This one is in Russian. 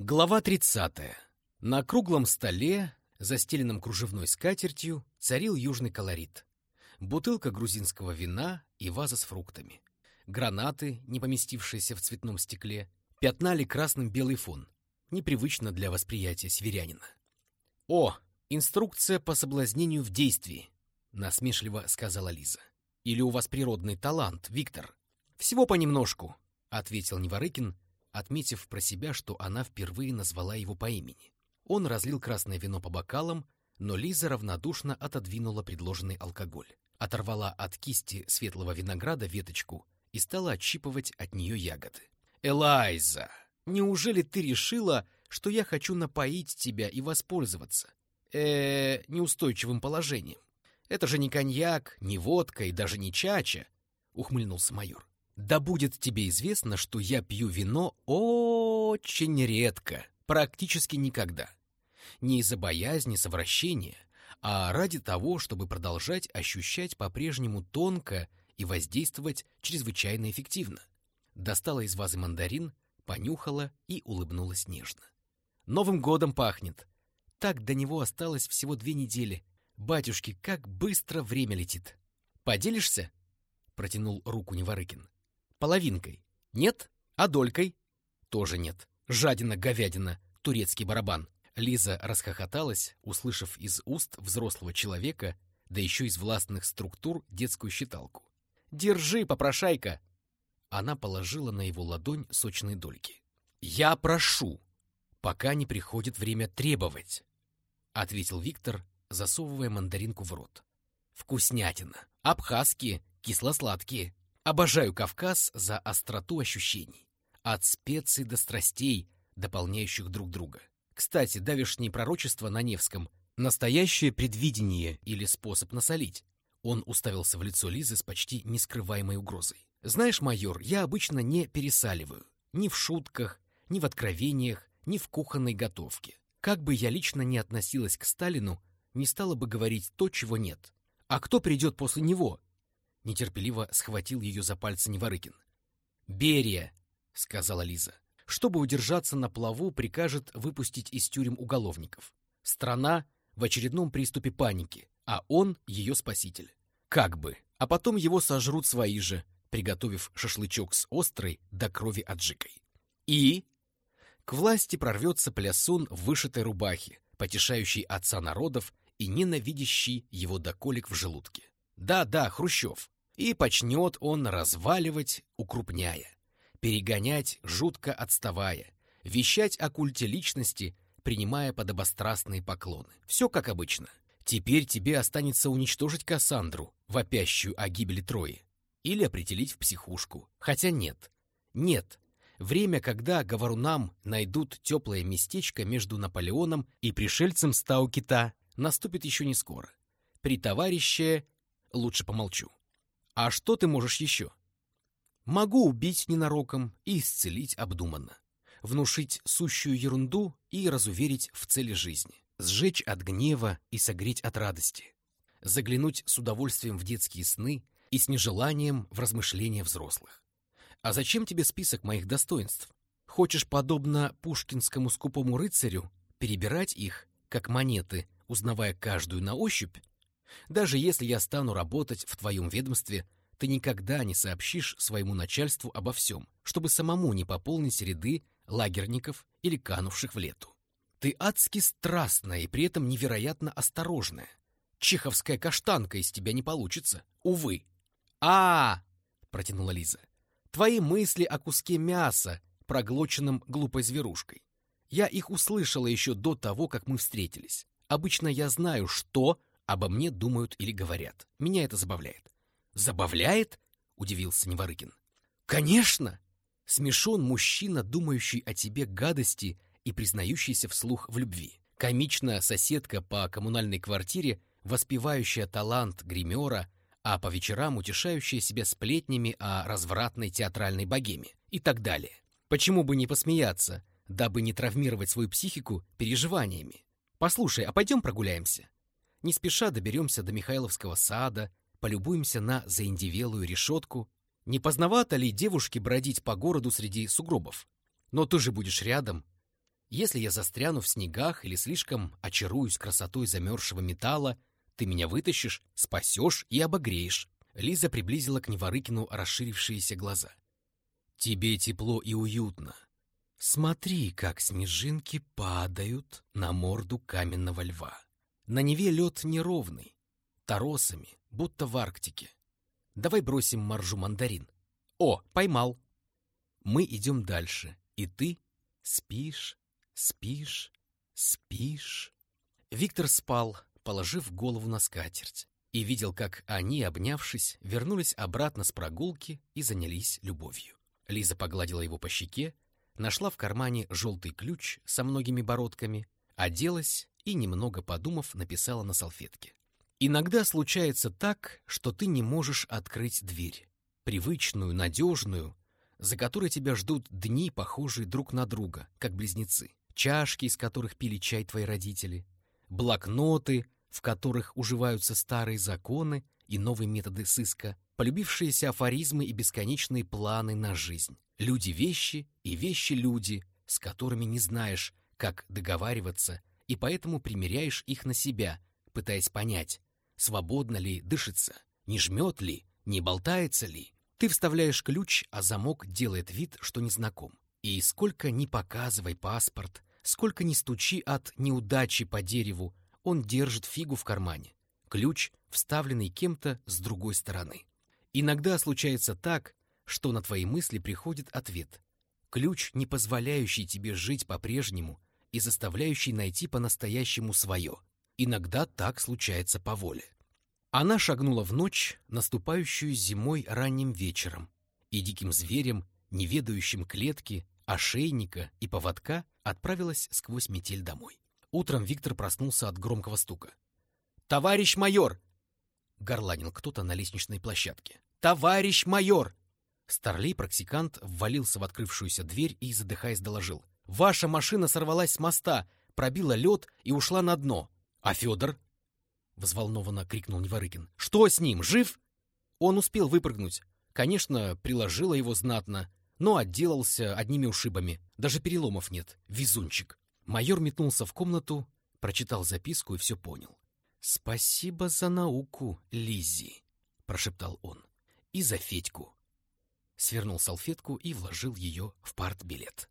Глава 30. На круглом столе, застеленном кружевной скатертью, царил южный колорит. Бутылка грузинского вина и ваза с фруктами. Гранаты, не поместившиеся в цветном стекле, пятнали красным белый фон, непривычно для восприятия северянина. «О, инструкция по соблазнению в действии», — насмешливо сказала Лиза. «Или у вас природный талант, Виктор?» «Всего понемножку», — ответил Неворыкин, отметив про себя, что она впервые назвала его по имени. Он разлил красное вино по бокалам, но Лиза равнодушно отодвинула предложенный алкоголь, оторвала от кисти светлого винограда веточку и стала отщипывать от нее ягоды. «Элайза, неужели ты решила, что я хочу напоить тебя и воспользоваться э, неустойчивым положением? Это же не коньяк, не водка и даже не чача», — ухмыльнулся майор. Да будет тебе известно, что я пью вино очень редко, практически никогда. Не из-за боязни совращения, а ради того, чтобы продолжать ощущать по-прежнему тонко и воздействовать чрезвычайно эффективно. Достала из вазы мандарин, понюхала и улыбнулась нежно. Новым годом пахнет. Так до него осталось всего две недели. Батюшки, как быстро время летит. Поделишься? Протянул руку Неворыкин. Половинкой. Нет? А долькой? Тоже нет. Жадина-говядина, турецкий барабан. Лиза расхохоталась, услышав из уст взрослого человека, да еще из властных структур детскую считалку. «Держи, попрошайка!» Она положила на его ладонь сочные дольки. «Я прошу, пока не приходит время требовать», — ответил Виктор, засовывая мандаринку в рот. «Вкуснятина. Абхазские, кисло-сладкие. Обожаю Кавказ за остроту ощущений. От специй до страстей, дополняющих друг друга. Кстати, давешнее пророчество на Невском — настоящее предвидение или способ насолить. Он уставился в лицо Лизы с почти нескрываемой угрозой. «Знаешь, майор, я обычно не пересаливаю. Ни в шутках, ни в откровениях, ни в кухонной готовке. Как бы я лично не относилась к Сталину, не стала бы говорить то, чего нет. А кто придет после него? Нетерпеливо схватил ее за пальцы Неворыкин. «Берия!» — сказала Лиза. «Чтобы удержаться на плаву, прикажет выпустить из тюрем уголовников. Страна в очередном приступе паники, а он ее спаситель. Как бы. А потом его сожрут свои же, приготовив шашлычок с острой до крови аджикой. И к власти прорвется плясун в вышитой рубахе, потешающий отца народов и ненавидящий его доколик в желудке. Да-да, Хрущев. И почнет он разваливать, укрупняя, перегонять, жутко отставая, вещать о культе личности, принимая подобострастные поклоны. Все как обычно. Теперь тебе останется уничтожить Кассандру, вопящую о гибели Трои, или определить в психушку. Хотя нет. Нет. Время, когда говорунам найдут теплое местечко между Наполеоном и пришельцем Стаукита, наступит еще не скоро. При товарище лучше помолчу. А что ты можешь еще? Могу убить ненароком и исцелить обдуманно. Внушить сущую ерунду и разуверить в цели жизни. Сжечь от гнева и согреть от радости. Заглянуть с удовольствием в детские сны и с нежеланием в размышления взрослых. А зачем тебе список моих достоинств? Хочешь, подобно пушкинскому скупому рыцарю, перебирать их, как монеты, узнавая каждую на ощупь, даже если я стану работать в твоем ведомстве, ты никогда не сообщишь своему начальству обо всем, чтобы самому не пополнить ряды лагерников или канувших в лету. Ты адски страстная и при этом невероятно осторожная. Чеховская каштанка из тебя не получится, увы. а, -а, -а протянула Лиза. «Твои мысли о куске мяса, проглоченном глупой зверушкой. Я их услышала еще до того, как мы встретились. Обычно я знаю, что обо мне думают или говорят. Меня это забавляет. Забавляет? Удивился Неворыкин. Конечно! Смешон мужчина, думающий о тебе гадости и признающийся вслух в любви. Комичная соседка по коммунальной квартире, воспевающая талант гримера, а по вечерам утешающая себя сплетнями о развратной театральной богеме и так далее. Почему бы не посмеяться, дабы не травмировать свою психику переживаниями? Послушай, а пойдем прогуляемся? Не спеша доберемся до Михайловского сада, полюбуемся на заиндевелую решетку. Не поздновато ли девушке бродить по городу среди сугробов? Но ты же будешь рядом. Если я застряну в снегах или слишком очаруюсь красотой замерзшего металла, ты меня вытащишь, спасешь и обогреешь. Лиза приблизила к Неворыкину расширившиеся глаза. Тебе тепло и уютно. Смотри, как снежинки падают на морду каменного льва. На Неве лед неровный, торосами, будто в Арктике. Давай бросим маржу мандарин. О, поймал. Мы идем дальше, и ты спишь, спишь, спишь. Виктор спал, положив голову на скатерть, и видел, как они, обнявшись, вернулись обратно с прогулки и занялись любовью. Лиза погладила его по щеке, нашла в кармане желтый ключ со многими бородками, оделась и, немного подумав, написала на салфетке. «Иногда случается так, что ты не можешь открыть дверь, привычную, надежную, за которой тебя ждут дни, похожие друг на друга, как близнецы, чашки, из которых пили чай твои родители, блокноты, в которых уживаются старые законы и новые методы сыска, полюбившиеся афоризмы и бесконечные планы на жизнь, люди-вещи и вещи-люди, с которыми не знаешь, как договариваться, и поэтому примеряешь их на себя, пытаясь понять, свободно ли дышится, не жмет ли, не болтается ли. Ты вставляешь ключ, а замок делает вид, что не знаком. И сколько ни показывай паспорт, сколько ни стучи от неудачи по дереву, он держит фигу в кармане. Ключ, вставленный кем-то с другой стороны. Иногда случается так, что на твои мысли приходит ответ. Ключ, не позволяющий тебе жить по-прежнему и заставляющий найти по-настоящему свое. Иногда так случается по воле. Она шагнула в ночь, наступающую зимой ранним вечером, и диким зверем, не ведающим клетки, ошейника и поводка, отправилась сквозь метель домой. Утром Виктор проснулся от громкого стука. «Товарищ майор!» — горланил кто-то на лестничной площадке. «Товарищ майор!» Старлей-практикант ввалился в открывшуюся дверь и, задыхаясь, доложил. «Ваша машина сорвалась с моста, пробила лед и ушла на дно. А Федор?» Взволнованно крикнул Неворыкин. «Что с ним? Жив?» Он успел выпрыгнуть. Конечно, приложило его знатно, но отделался одними ушибами. Даже переломов нет. Везунчик. Майор метнулся в комнату, прочитал записку и все понял. «Спасибо за науку, Лиззи», — прошептал он. «И за Федьку». Свернул салфетку и вложил ее в партбилет.